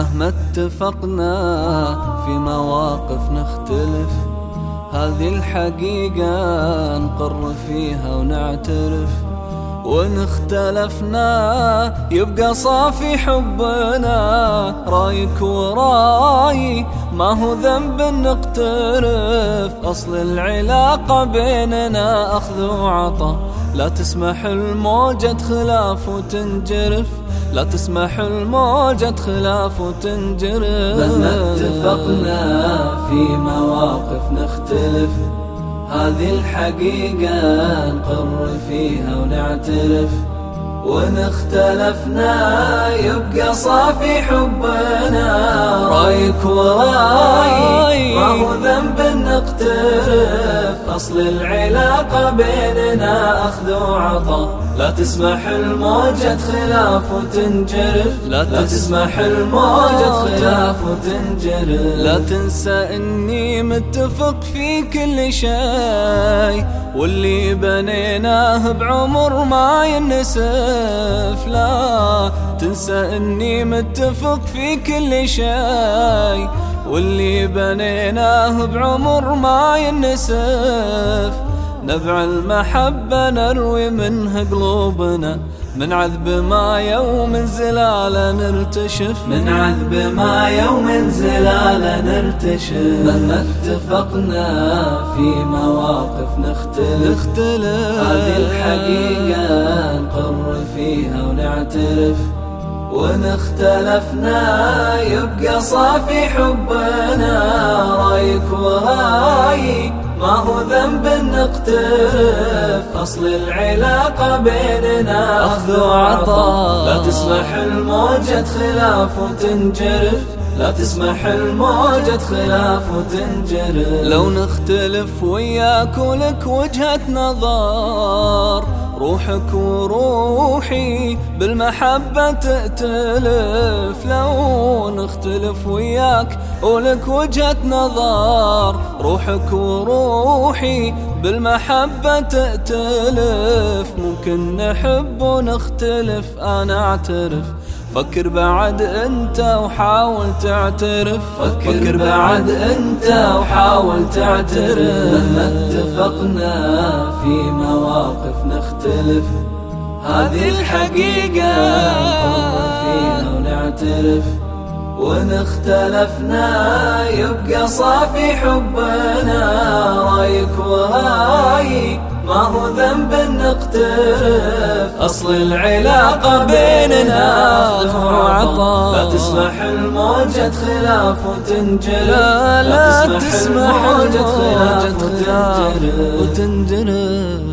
اتفقنا في مواقف نختلف هذه الحقيقة نقر فيها ونعترف. وإن اختلفنا يبقى صافي حبنا رأيك ورأي ما هو ذنب نقترف. أصل العلاقة بيننا أخذ وعطا لا تسمح الموجة خلاف وتنجرف. لا تسمح الموجة خلاف وتنجرف مهما اتفقنا في مواقف نختلف. هذه الحقيقة نقر فيها ونعترف. وإن اختلفنا يبقى صافي حبنا. رأيك وراي ما هو ذنب نقترف أصل العلاقة بيننا أخذ وعطا. لا تسمح الموجة خلاف وتنجرف. لا تسمح الموجة خلاف وتنجرف. لا تنسى إني متفق في كل شيء واللي بنيناه بعمر ما ينسف. لا تنسى إني متفق في كل شيء واللي بنيناه بعمر ما ينسف. نبع المحبة نروي منها قلوبنا. من عذب ما يوم زلالة نرتشف. من عذب ما يوم زلالة نرتشف. مهما اتفقنا في مواقف نختلف. نختلف. هذه الحقيقة نقر فيها ونعترف. وإن اختلفنا يبقى صافي حبنا. رأيك وراي ما هو ذنب نقترف. أصل العلاقة بيننا أخذ وعطاء. لا تسمح الموجة خلاف وتنجرف. لا تسمح الموجة خلاف وتنجرف. لو نختلف وياك ولك وجهة نظر روحك وروحي بالمحبة تأتلف لو نختلف وياك ولك وجهة نظر. روحك وروحي بالمحبة تأتلف. ممكن نحب ونختلف أنا أعترف. فكر بعد أنت وحاول تعترف. فكر بعد أنت وحاول تعترف. مهما اتفقنا في مواقف نختلف. هذه الحقيقة فيها ونعترف. وإن اختلفنا يبقى صافي حبنا. رأيك وراي ما هو ذنب نقترف. أصل العلاقة بيننا لا تسمح الموجة خلاف وتنجرف لا لا تسمح الموجة خلاف وتنجرف